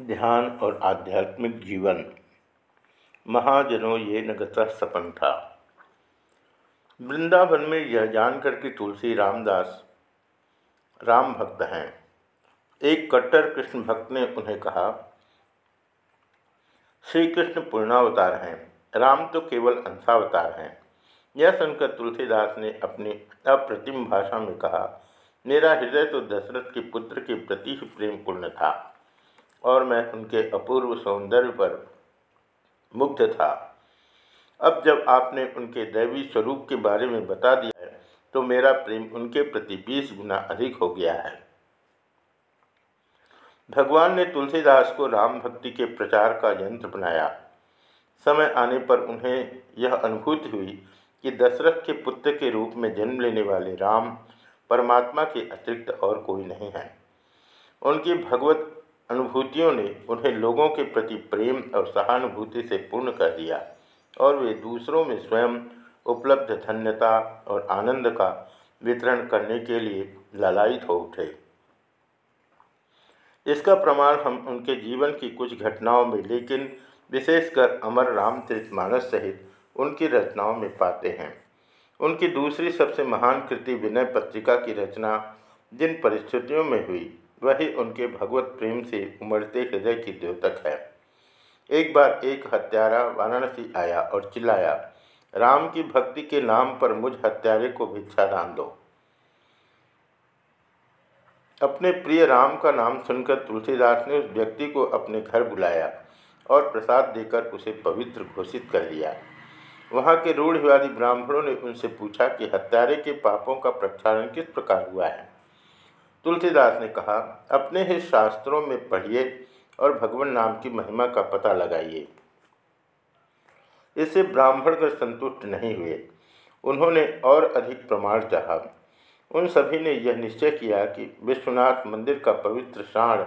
ध्यान और आध्यात्मिक जीवन। महाजनों, ये नगत सपन था। वृंदावन में यह जानकर कि तुलसी रामदास राम भक्त हैं। एक कट्टर कृष्ण भक्त ने उन्हें कहा श्री कृष्ण पूर्णावतार हैं। राम तो केवल अंशावतार हैं। यह सुनकर तुलसीदास ने अपनी अप्रतिम भाषा में कहा, मेरा हृदय तो दशरथ के पुत्र के प्रति ही प्रेम पूर्ण था। और मैं उनके अपूर्व सौंदर्य पर मुग्ध था। अब जब आपने उनके दैवी स्वरूप के बारे में बता दिया है तो मेरा प्रेम उनके प्रति बीस गुना अधिक हो गया है। भगवान ने तुलसीदास को राम भक्ति के प्रचार का यंत्र बनाया। समय आने पर उन्हें यह अनुभूति हुई कि दशरथ के पुत्र के रूप में जन्म लेने वाले राम परमात्मा के अतिरिक्त और कोई नहीं है। उनकी भगवत अनुभूतियों ने उन्हें लोगों के प्रति प्रेम और सहानुभूति से पूर्ण कर दिया और वे दूसरों में स्वयं उपलब्ध धन्यता और आनंद का वितरण करने के लिए ललायित हो उठे। इसका प्रमाण हम उनके जीवन की कुछ घटनाओं में, लेकिन विशेषकर अमर रामचरित मानस सहित उनकी रचनाओं में पाते हैं। उनकी दूसरी सबसे महान कृति विनय पत्रिका की रचना जिन परिस्थितियों में हुई वही उनके भगवत प्रेम से उमड़ते हृदय की द्योतक है। एक बार एक हत्यारा वाराणसी आया और चिल्लाया, राम की भक्ति के नाम पर मुझ हत्यारे को भिक्षा दान दो। अपने प्रिय राम का नाम सुनकर तुलसीदास ने उस व्यक्ति को अपने घर बुलाया और प्रसाद देकर उसे पवित्र घोषित कर दिया। वहाँ के रूढ़वादी ब्राह्मणों ने उनसे पूछा कि हत्यारे के पापों का प्रक्षारण किस प्रकार हुआ है। तुलसीदास ने कहा, अपने ही शास्त्रों में पढ़िए और भगवान नाम की महिमा का पता लगाइए। इससे ब्राह्मण ब्राह्मणगण संतुष्ट नहीं हुए। उन्होंने और अधिक प्रमाण चाहा। उन सभी ने यह निश्चय किया कि विश्वनाथ मंदिर का पवित्र साण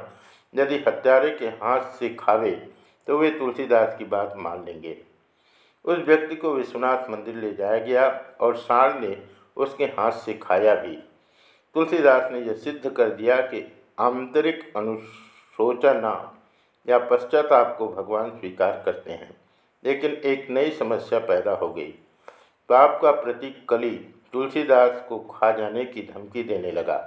यदि हत्यारे के हाथ से खावे तो वे तुलसीदास की बात मान लेंगे। उस व्यक्ति को विश्वनाथ मंदिर ले जाया गया और साण ने उसके हाथ से खाया भी। तुलसीदास ने यह सिद्ध कर दिया कि आंतरिक अनुशोचना या पश्चाताप को भगवान स्वीकार करते हैं, लेकिन एक नई समस्या पैदा हो गई। पाप का प्रतीक कली तुलसीदास को खा जाने की धमकी देने लगा।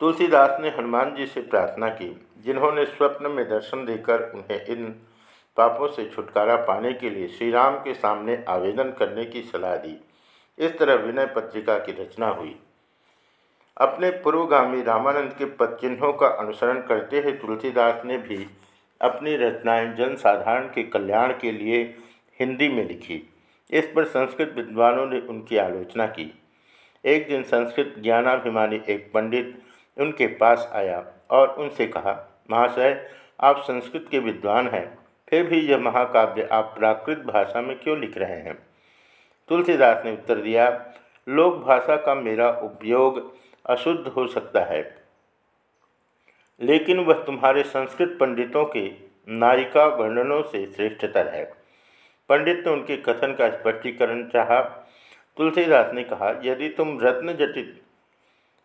तुलसीदास ने हनुमान जी से प्रार्थना की, जिन्होंने स्वप्न में दर्शन देकर उन्हें इन पापों से छुटकारा पाने के लिए श्री राम के सामने आवेदन करने की सलाह दी। इस तरह विनय पत्रिका की रचना हुई। अपने पूर्वगामी रामानंद के पद चिन्हों का अनुसरण करते हुए तुलसीदास ने भी अपनी रचनाएँ जनसाधारण के कल्याण के लिए हिंदी में लिखी। इस पर संस्कृत विद्वानों ने उनकी आलोचना की। एक दिन संस्कृत ज्ञानाभिमानी एक पंडित उनके पास आया और उनसे कहा, महाशय, आप संस्कृत के विद्वान हैं, फिर भी यह महाकाव्य आप प्राकृत भाषा में क्यों लिख रहे हैं? तुलसीदास ने उत्तर दिया, लोक भाषा का मेरा उपयोग अशुद्ध हो सकता है, लेकिन वह तुम्हारे संस्कृत पंडितों के नायिका वर्णनों से श्रेष्ठतर है। पंडित ने उनके कथन का स्पष्टीकरण चाहा। तुलसीदास ने कहा, यदि तुम रत्न जटित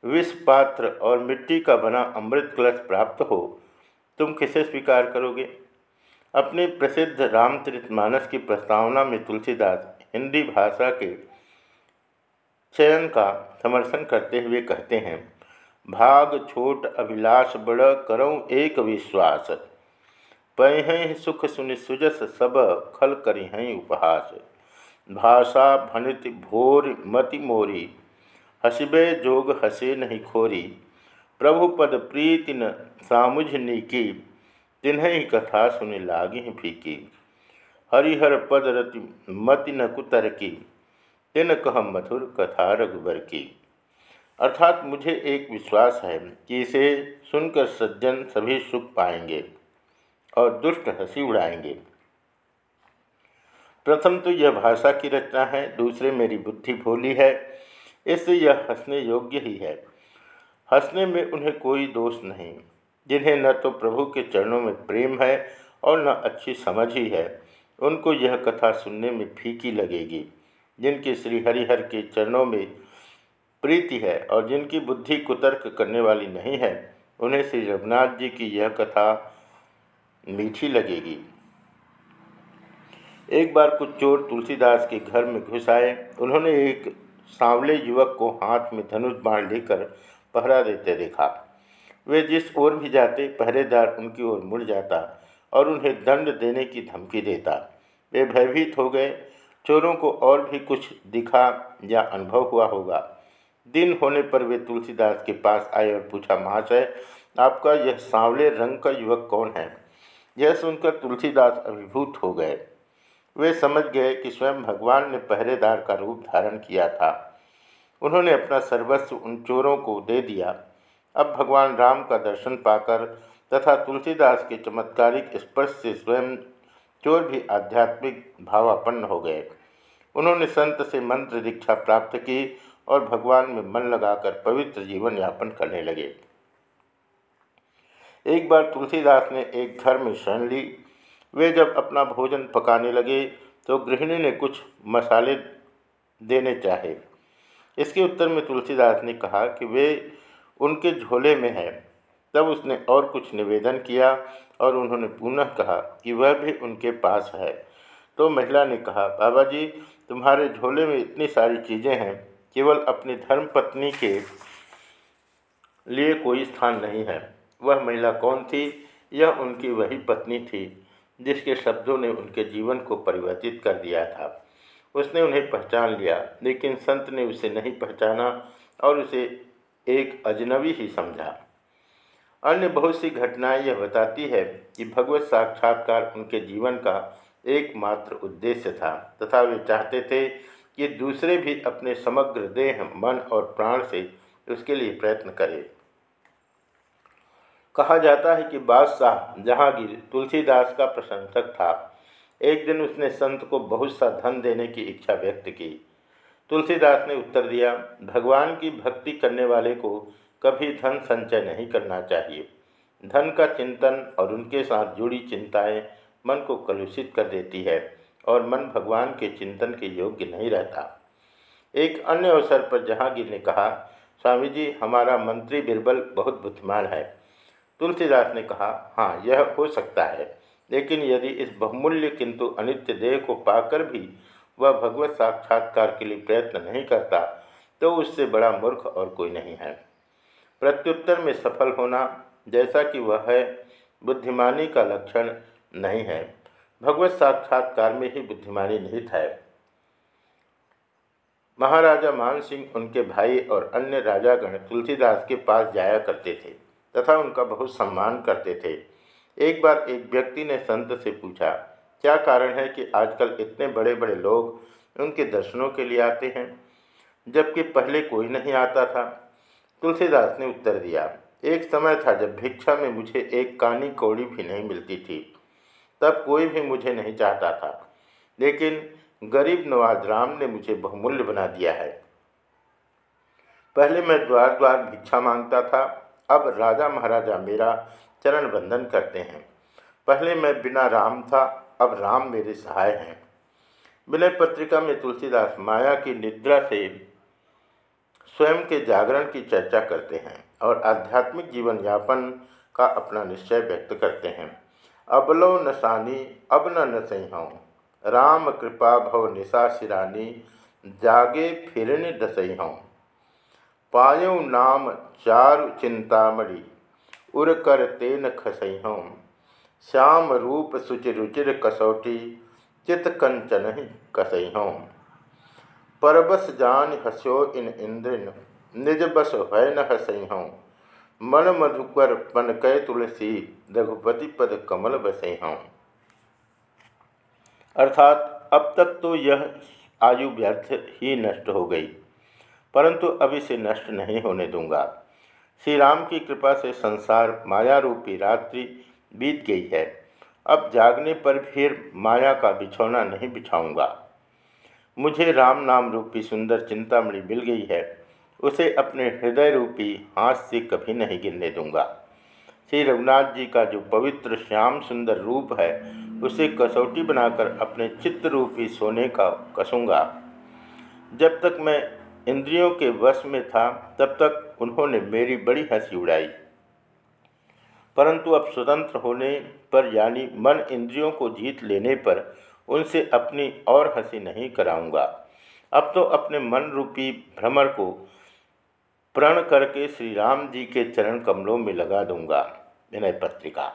विष पात्र और मिट्टी का बना अमृत कलश प्राप्त हो, तुम किसे स्वीकार करोगे? अपने प्रसिद्ध रामचरितमानस की प्रस्तावना में तुलसीदास हिंदी भाषा के चयन का समर्थन करते हुए कहते हैं, भाग छोट अभिलाष बड़ करो एक विश्वास। पह सुख सुनि सुजस सब खल करी हैं उपहास। भाषा भनित भोर मति मोरी, हसबे जोग हसे नहीं खोरी। प्रभु पद प्रीति न सामुझ की। तिन्ह कथा सुनि लागी फीकी। हरिहर पद रति मति न कुतर की, तिन कह मधुर कथा रघुबर की। अर्थात मुझे एक विश्वास है कि इसे सुनकर सज्जन सभी सुख पाएँगे और दुष्ट हँसी उड़ाएँगे। प्रथम तो यह भाषा की रचना है, दूसरे मेरी बुद्धि भोली है, इससे यह हंसने योग्य ही है। हंसने में उन्हें कोई दोष नहीं। जिन्हें न तो प्रभु के चरणों में प्रेम है और न अच्छी समझ ही है, उनको यह कथा सुनने में फीकी लगेगी। जिनके श्री हरिहर के चरणों में प्रीति है और जिनकी बुद्धि कुतर्क करने वाली नहीं है, उन्हें श्री रघुनाथ जी की यह कथा मीठी लगेगी। एक बार कुछ चोर तुलसीदास के घर में घुस आए। उन्होंने एक सांवले युवक को हाथ में धनुष बाण लेकर पहरा देते देखा। वे जिस ओर भी जाते, पहरेदार उनकी ओर मुड़ जाता और उन्हें दंड देने की धमकी देता। वे भयभीत हो गए। चोरों को और भी कुछ दिखा या अनुभव हुआ होगा। दिन होने पर वे तुलसीदास के पास आए और पूछा महाशय आपका यह सांवले रंग का युवक कौन है? यह सुनकर तुलसीदास अभिभूत हो गए। वे समझ गए कि स्वयं भगवान ने पहरेदार का रूप धारण किया था। उन्होंने अपना सर्वस्व उन चोरों को दे दिया। अब भगवान राम का दर्शन पाकर तथा तुलसीदास के चमत्कारिक स्पर्श से स्वयं चोर भी आध्यात्मिक भावापन्न हो गए। उन्होंने संत से मंत्र दीक्षा प्राप्त की और भगवान में मन लगाकर पवित्र जीवन यापन करने लगे। एक बार तुलसीदास ने एक घर में शरण ली। वे जब अपना भोजन पकाने लगे तो गृहिणी ने कुछ मसाले देने चाहे। इसके उत्तर में तुलसीदास ने कहा कि वे उनके झोले में है। तब उसने और कुछ निवेदन किया और उन्होंने पुनः कहा कि वह भी उनके पास है। तो महिला ने कहा, बाबा जी, तुम्हारे झोले में इतनी सारी चीज़ें हैं। केवल अपनी धर्म पत्नी के लिए कोई स्थान नहीं है। वह महिला कौन थी? यह उनकी वही पत्नी थी, जिसके शब्दों ने उनके जीवन को परिवर्तित कर दिया था। उसने उन्हें पहचान लिया, लेकिन संत ने उसे नहीं पहचाना और उसे एक अजनबी ही समझा। अन्य बहुत सी घटनाएँ यह बताती है कि भगवत साक्षात्कार उनके जीवन का एकमात्र उद्देश्य था, तथा वे चाहते थे कि दूसरे भी अपने समग्र देह, मन और प्राण से उसके लिए प्रयत्न करें। कहा जाता है कि बादशाह जहांगीर तुलसीदास का प्रशंसक था। एक दिन उसने संत को बहुत सा धन देने की इच्छा व्यक्त की। तुलसीदास ने उत्तर दिया, भगवान की भक्ति करने वाले को कभी धन संचय नहीं करना चाहिए। धन का चिंतन और उनके साथ जुड़ी चिंताएँ मन को कलुषित कर देती है और मन भगवान के चिंतन के योग्य नहीं रहता। एक अन्य अवसर पर जहांगीर ने कहा, स्वामी जी, हमारा मंत्री बिरबल बहुत बुद्धिमान है। तुलसीदास ने कहा हाँ यह हो सकता है, लेकिन यदि इस बहुमूल्य किंतु अनित्य देह को पाकर भी वह भगवत साक्षात्कार के लिए प्रयत्न नहीं करता तो उससे बड़ा मूर्ख और कोई नहीं है। प्रत्युत्तर में सफल होना जैसा कि वह है, बुद्धिमानी का लक्षण नहीं है। भगवत साक्षात्कार में ही बुद्धिमानी निहित है। महाराजा मान सिंह उनके भाई और अन्य राजागण तुलसीदास के पास जाया करते थे, तथा उनका बहुत सम्मान करते थे। एक बार एक व्यक्ति ने संत से पूछा क्या कारण है कि आजकल इतने बड़े बड़े लोग उनके दर्शनों के लिए आते हैं? जबकि पहले कोई नहीं आता था। तुलसीदास ने उत्तर दिया, एक समय था जब भिक्षा में मुझे एक कानी कौड़ी भी नहीं मिलती थी। तब कोई भी मुझे नहीं चाहता था। लेकिन गरीब नवाज़ राम ने मुझे बहुमूल्य बना दिया है। पहले मैं द्वार द्वार भिक्षा माँगता था। अब राजा महाराजा मेरा चरण बंदन करते हैं। पहले मैं बिना राम था अब राम मेरे सहाय हैं। विनय पत्रिका में तुलसीदास माया की निद्रा से स्वयं के जागरण की चर्चा करते हैं और आध्यात्मिक जीवन यापन का अपना निश्चय व्यक्त करते हैं। अबलो नशानी अब न नसहूँ राम कृपा भव निशा शिरानी, जागे फिरन दसहूँ पायु नाम चारु चिंतामणि, उर कर तेन खसहूँ श्याम रूप सुचि रुचिर कसौटी, चित कंचन ही कसहूँ परबस जान हस्यो इन इंद्रिन निज बस है न हसहूँ मन मधुकर पन कै तुलसी, रघुपति पद कमल बसहूँ अर्थात अब तक तो यह आयु व्यर्थ ही नष्ट हो गई, परंतु अब इसे नष्ट नहीं होने दूँगा। श्री राम की कृपा से संसार माया रूपी रात्रि बीत गई है। अब जागने पर फिर माया का बिछौना नहीं बिछाऊँगा। मुझे राम नाम रूपी सुंदर चिंतामणि मिल गई है। उसे अपने हृदय रूपी हाथ से कभी नहीं गिरने दूँगा। श्री रघुनाथ जी का जो पवित्र श्याम सुंदर रूप है, उसे कसौटी बनाकर अपने चित्त रूपी सोने का कसूँगा। जब तक मैं इंद्रियों के वश में था, तब तक उन्होंने मेरी बड़ी हँसी उड़ाई। परंतु अब स्वतंत्र होने पर यानी मन इंद्रियों को जीत लेने पर उनसे अपनी और हँसी नहीं कराऊँगा। अब तो अपने मन रूपी भ्रमर को प्रण करके श्री राम जी के चरण कमलों में लगा दूँगा। विनय पत्रिका